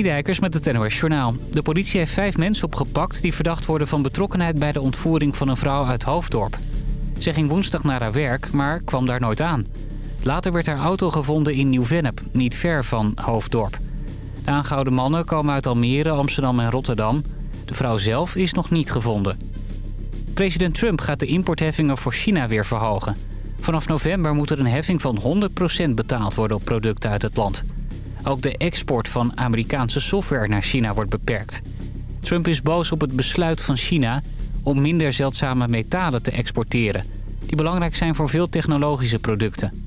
Dijkers met het NOS Journaal. De politie heeft vijf mensen opgepakt die verdacht worden van betrokkenheid bij de ontvoering van een vrouw uit Hoofddorp. Ze ging woensdag naar haar werk, maar kwam daar nooit aan. Later werd haar auto gevonden in Nieuw-Vennep, niet ver van Hoofddorp. De aangehouden mannen komen uit Almere, Amsterdam en Rotterdam. De vrouw zelf is nog niet gevonden. President Trump gaat de importheffingen voor China weer verhogen. Vanaf november moet er een heffing van 100% betaald worden op producten uit het land. Ook de export van Amerikaanse software naar China wordt beperkt. Trump is boos op het besluit van China om minder zeldzame metalen te exporteren... die belangrijk zijn voor veel technologische producten.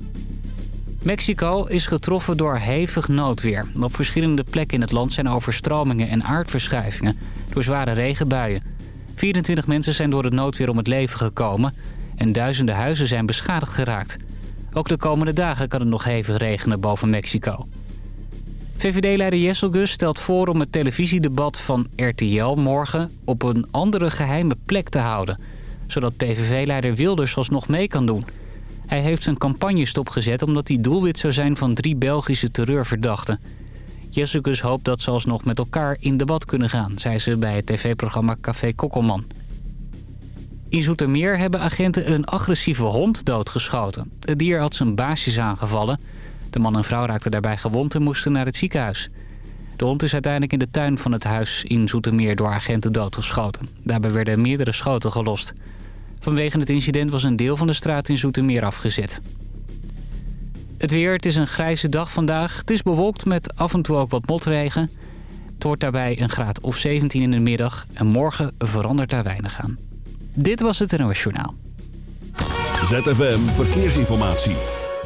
Mexico is getroffen door hevig noodweer. Op verschillende plekken in het land zijn overstromingen en aardverschuivingen... door zware regenbuien. 24 mensen zijn door het noodweer om het leven gekomen... en duizenden huizen zijn beschadigd geraakt. Ook de komende dagen kan het nog hevig regenen boven Mexico. VVD-leider Jesselgus stelt voor om het televisiedebat van RTL morgen op een andere geheime plek te houden. Zodat PVV-leider Wilders alsnog mee kan doen. Hij heeft zijn campagne stopgezet omdat hij doelwit zou zijn van drie Belgische terreurverdachten. Jesselgus hoopt dat ze alsnog met elkaar in debat kunnen gaan, zei ze bij het tv-programma Café Kokkelman. In Zoetermeer hebben agenten een agressieve hond doodgeschoten. Het dier had zijn baasjes aangevallen de man en vrouw raakten daarbij gewond en moesten naar het ziekenhuis. De hond is uiteindelijk in de tuin van het huis in Zoetermeer door agenten doodgeschoten. Daarbij werden meerdere schoten gelost. Vanwege het incident was een deel van de straat in Zoetermeer afgezet. Het weer, het is een grijze dag vandaag. Het is bewolkt met af en toe ook wat motregen. Het wordt daarbij een graad of 17 in de middag. En morgen verandert daar weinig aan. Dit was het NOS Journaal. ZFM Verkeersinformatie.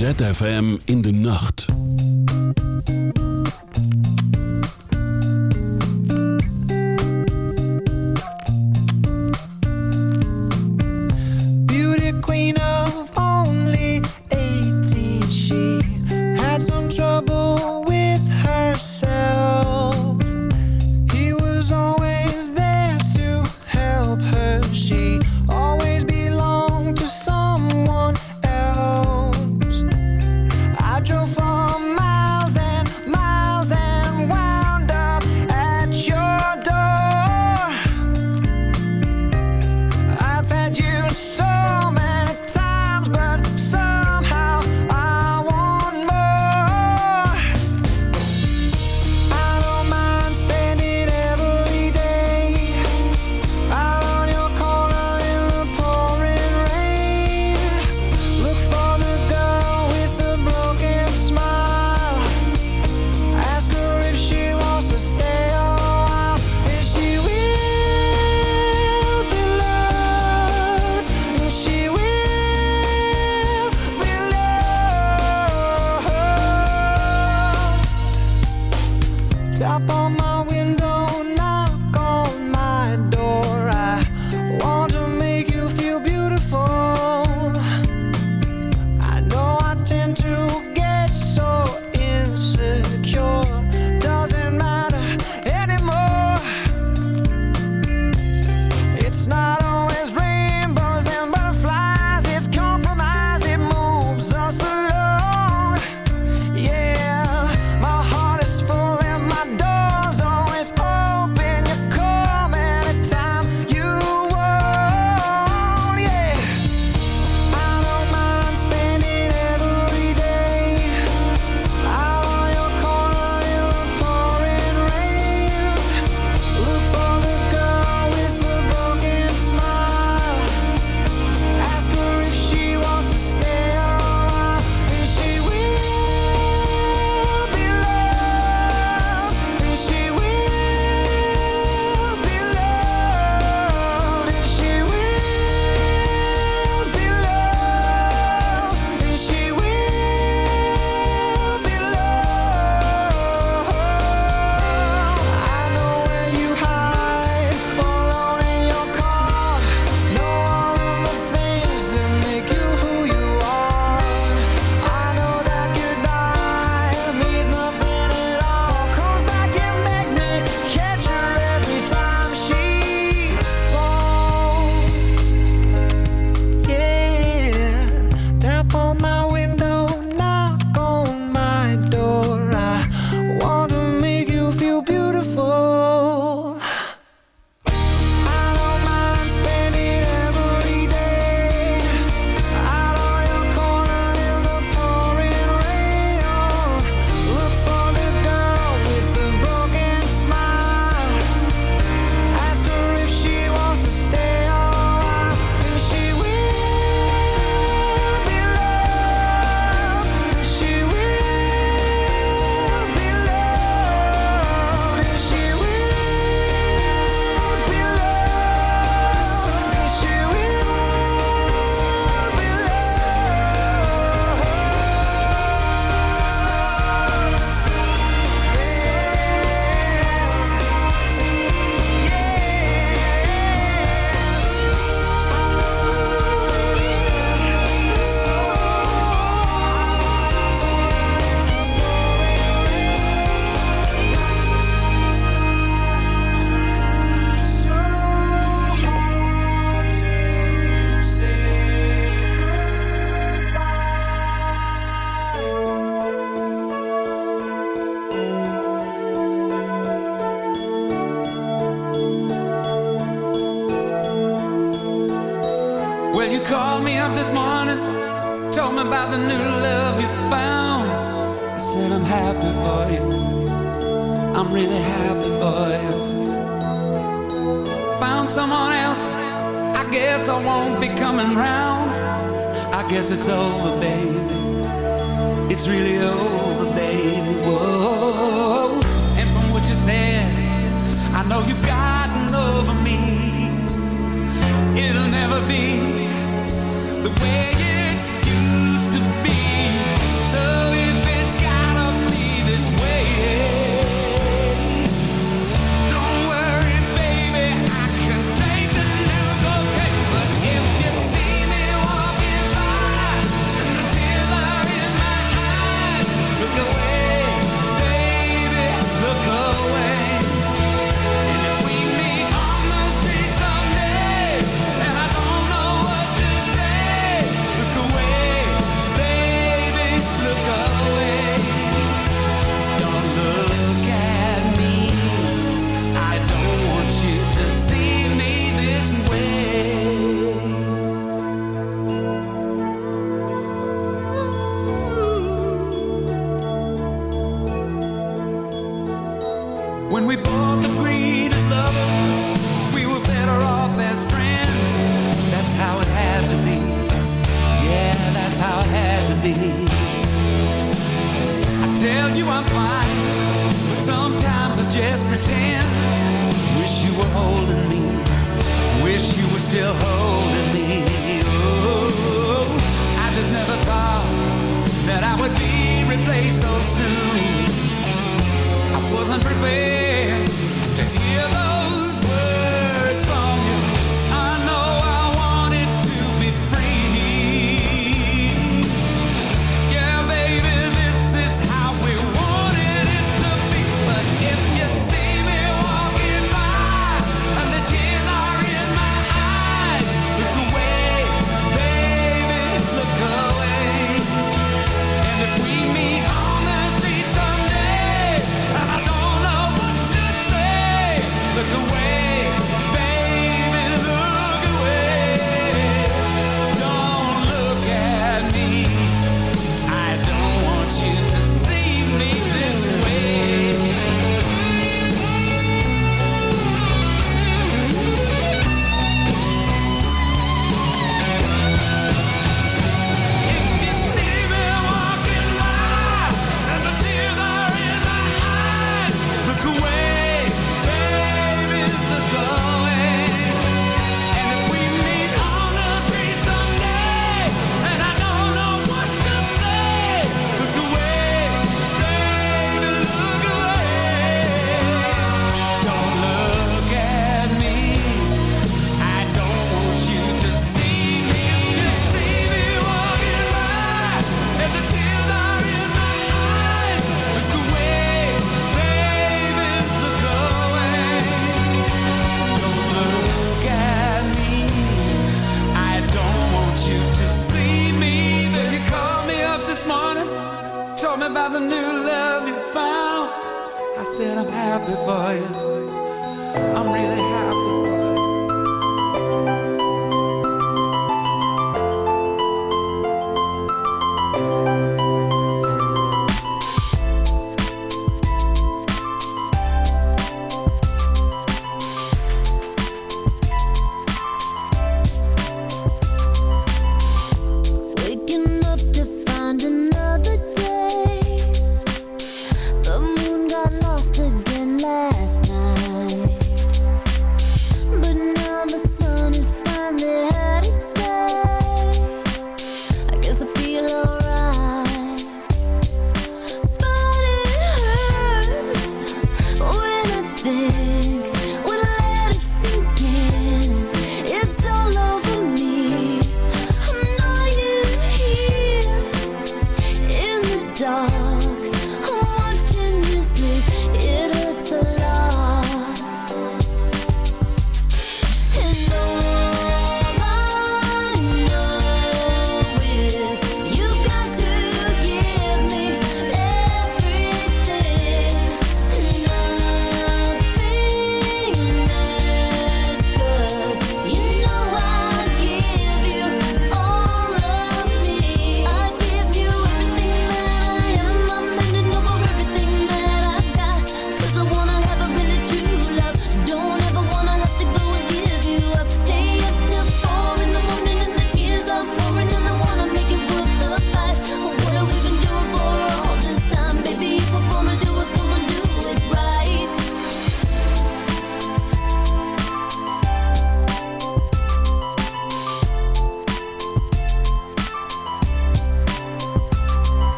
ZFM in de nacht. Always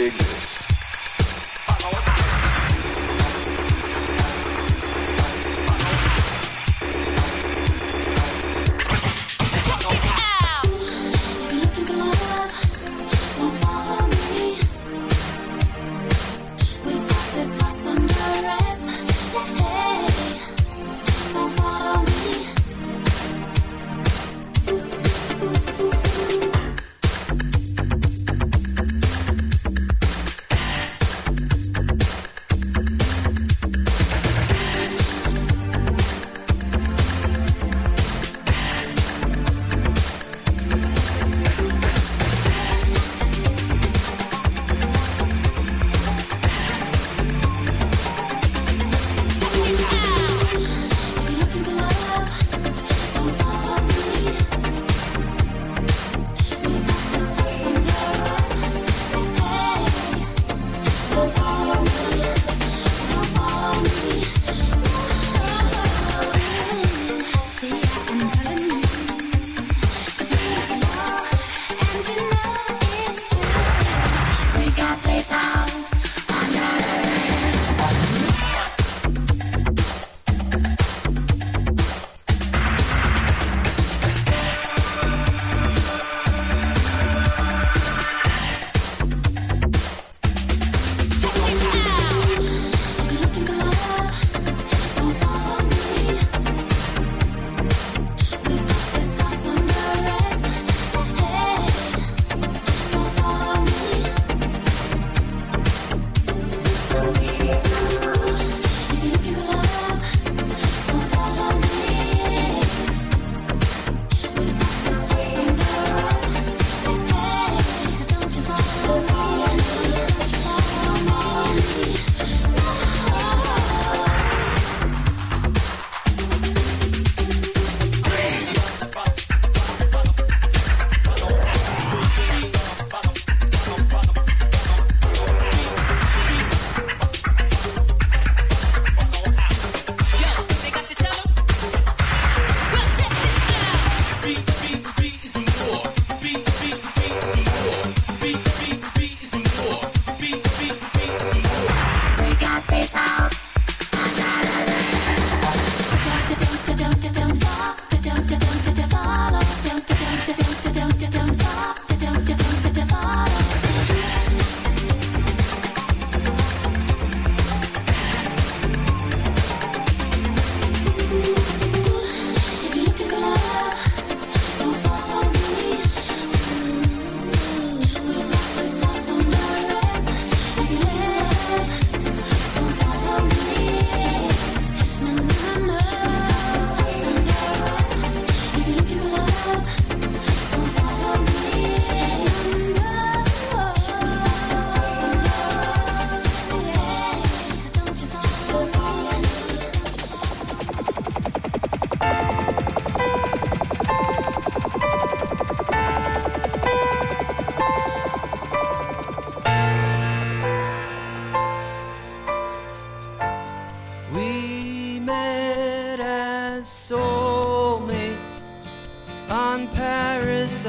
dig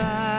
side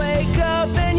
Laat mij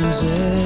vergeten wie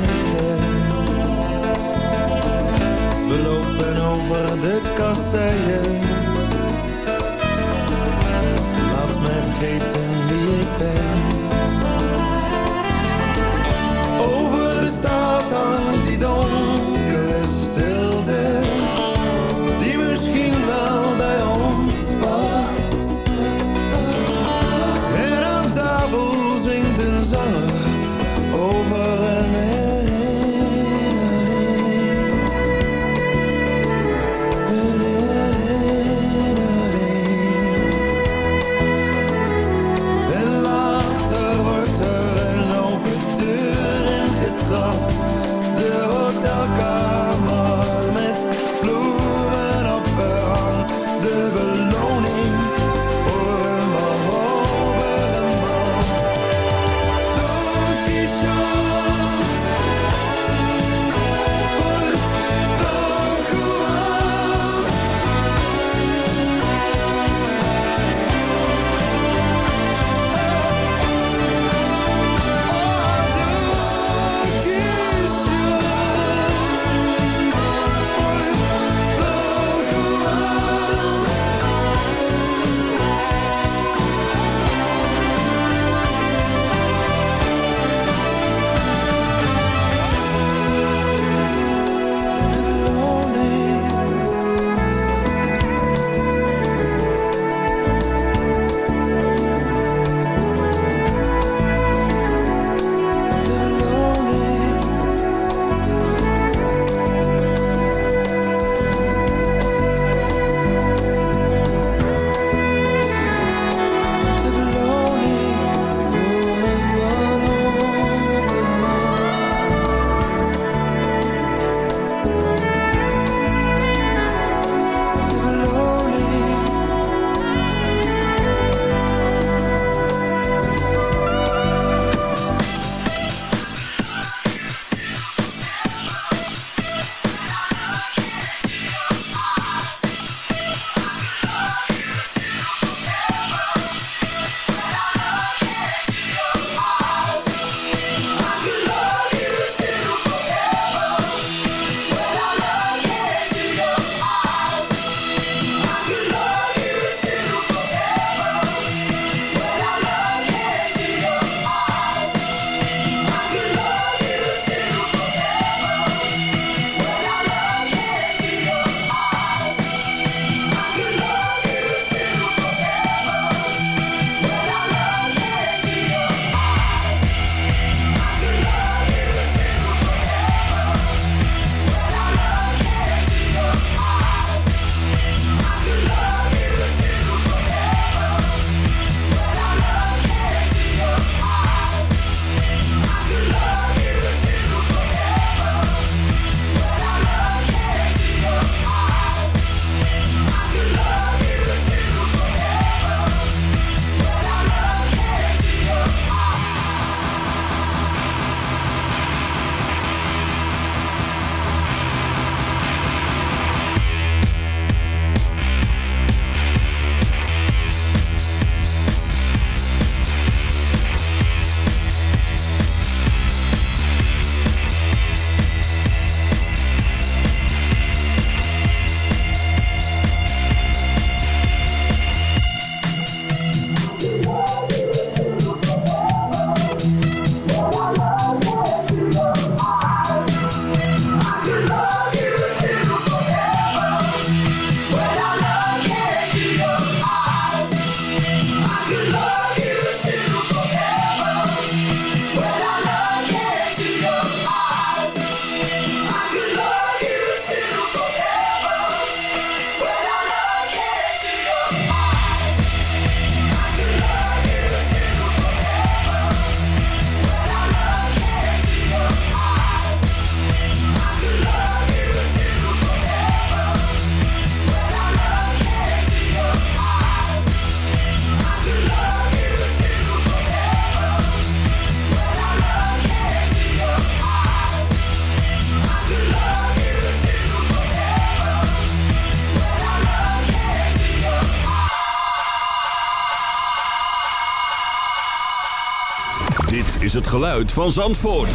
geluid van Zandvoort.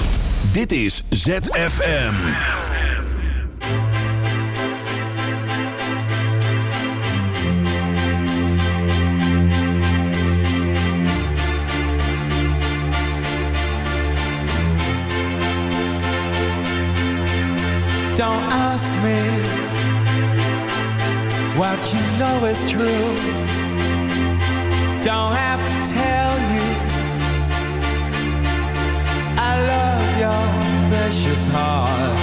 Dit is ZFM. Don't ask me what you know is true. Don't have precious heart.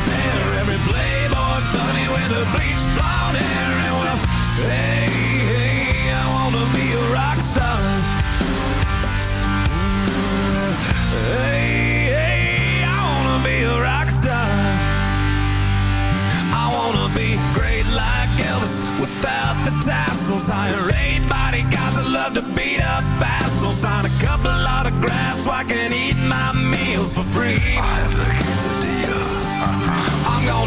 there. Every playboy bunny with the bleached blonde hair. And well, hey, hey, I wanna be a rock star. Hey, hey, I wanna be a rock star. I wanna be great like Elvis without the tassels. Hire eight bodyguards that love to beat up assholes. Sign a couple autographs so I can eat my meals for free.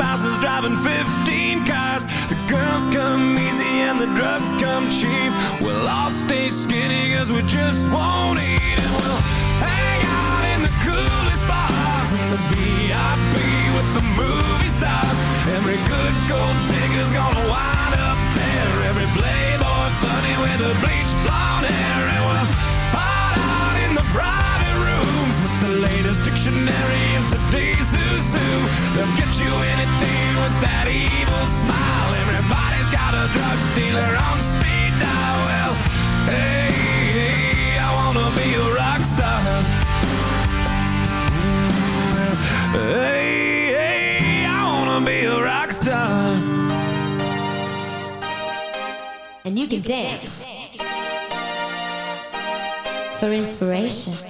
houses driving 15 cars. The girls come easy and the drugs come cheap. We'll all stay skinny cause we just won't eat. And we'll hang out in the coolest They'll get you anything with that evil smile. Everybody's got a drug dealer on speed dial. Well, hey, hey, I wanna be a rock star. Hey, hey, I wanna be a rock star. And you can dance for inspiration.